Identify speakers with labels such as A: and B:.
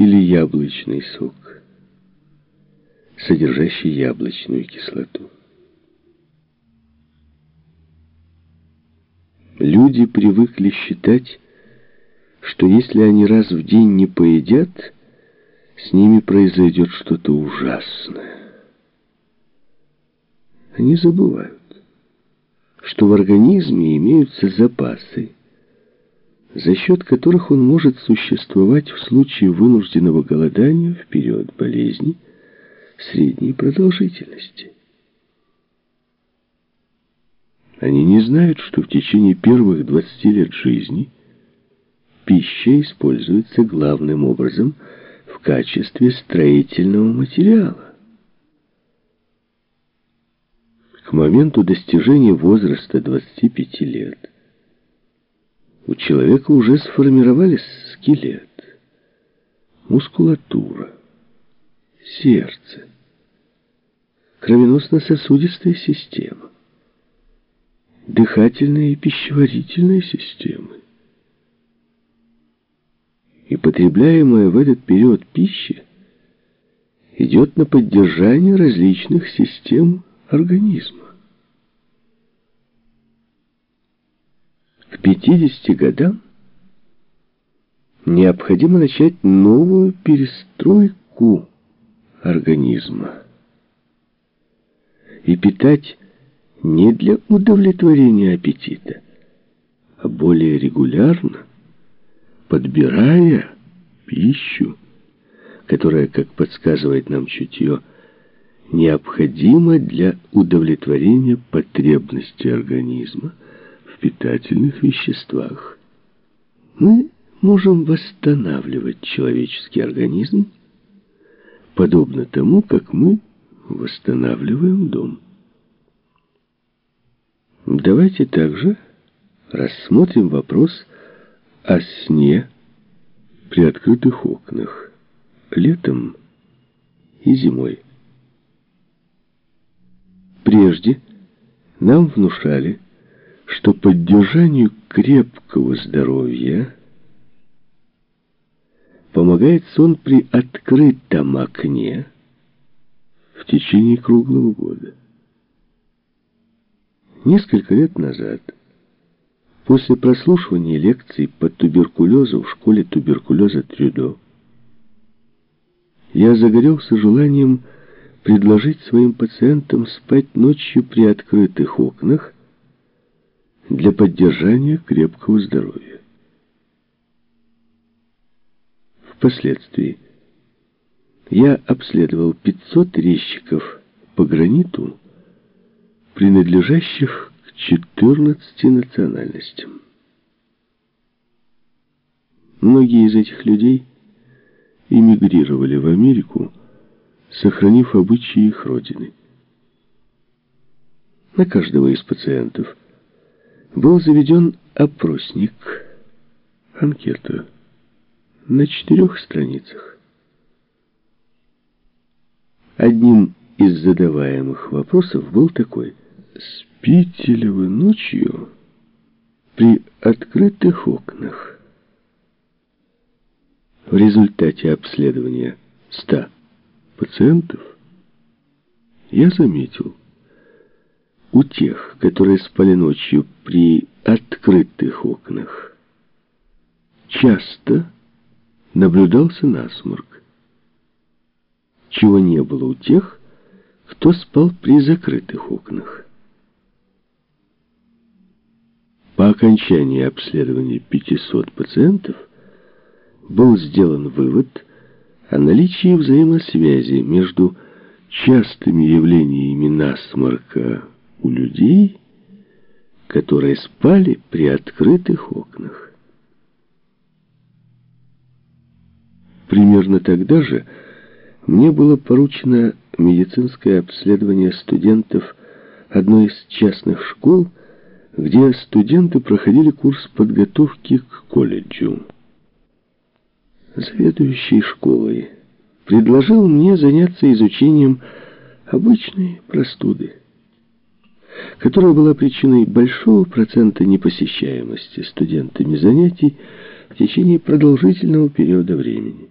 A: или яблочный сок, содержащий яблочную кислоту. Люди привыкли считать, что если они раз в день не поедят, с ними произойдет что-то ужасное. Они забывают, что в организме имеются запасы, за счет которых он может существовать в случае вынужденного голодания в период болезни средней продолжительности. Они не знают, что в течение первых 20 лет жизни пища используется главным образом в качестве строительного материала. К моменту достижения возраста 25 лет у человека уже сформировались скелет, мускулатура, сердце, кровеносно-сосудистая система дыхательной и пищеварительной системы. И потребляемая в этот период пища идет на поддержание различных систем организма. К 50 годам необходимо начать новую перестройку организма и питать не для удовлетворения аппетита, а более регулярно, подбирая пищу, которая, как подсказывает нам чутье, необходима для удовлетворения потребностей организма питательных веществах. Мы можем восстанавливать человеческий организм, подобно тому, как мы восстанавливаем дом. Давайте также рассмотрим вопрос о сне при открытых окнах летом и зимой. Прежде нам внушали, что поддержанию крепкого здоровья помогает сон при открытом окне в течение круглого года. Несколько лет назад, после прослушивания лекций по туберкулезу в школе туберкулеза Трюдо, я загорелся желанием предложить своим пациентам спать ночью при открытых окнах для поддержания крепкого здоровья. Впоследствии я обследовал 500 резчиков по граниту, принадлежащих к 14 национальностям. Многие из этих людей эмигрировали в Америку, сохранив обычаи их родины. На каждого из пациентов был заведен опросник, анкета, на четырех страницах. Одним из задаваемых вопросов был такой – Спите ли вы ночью при открытых окнах? В результате обследования 100 пациентов я заметил, у тех, которые спали ночью при открытых окнах, часто наблюдался насморк, чего не было у тех, кто спал при закрытых окнах. По окончании обследования 500 пациентов был сделан вывод о наличии взаимосвязи между частыми явлениями насморка у людей, которые спали при открытых окнах. Примерно тогда же мне было поручено медицинское обследование студентов одной из частных школ, где студенты проходили курс подготовки к колледжу. Заведующий школой предложил мне заняться изучением обычной простуды, которая была причиной большого процента непосещаемости студентами занятий в течение продолжительного периода времени.